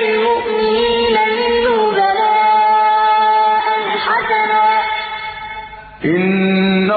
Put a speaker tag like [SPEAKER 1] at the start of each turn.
[SPEAKER 1] الْمُؤْمِنِينَ مِنْهُ بَلَاءً حَسَنًا ۚ. إِنَّ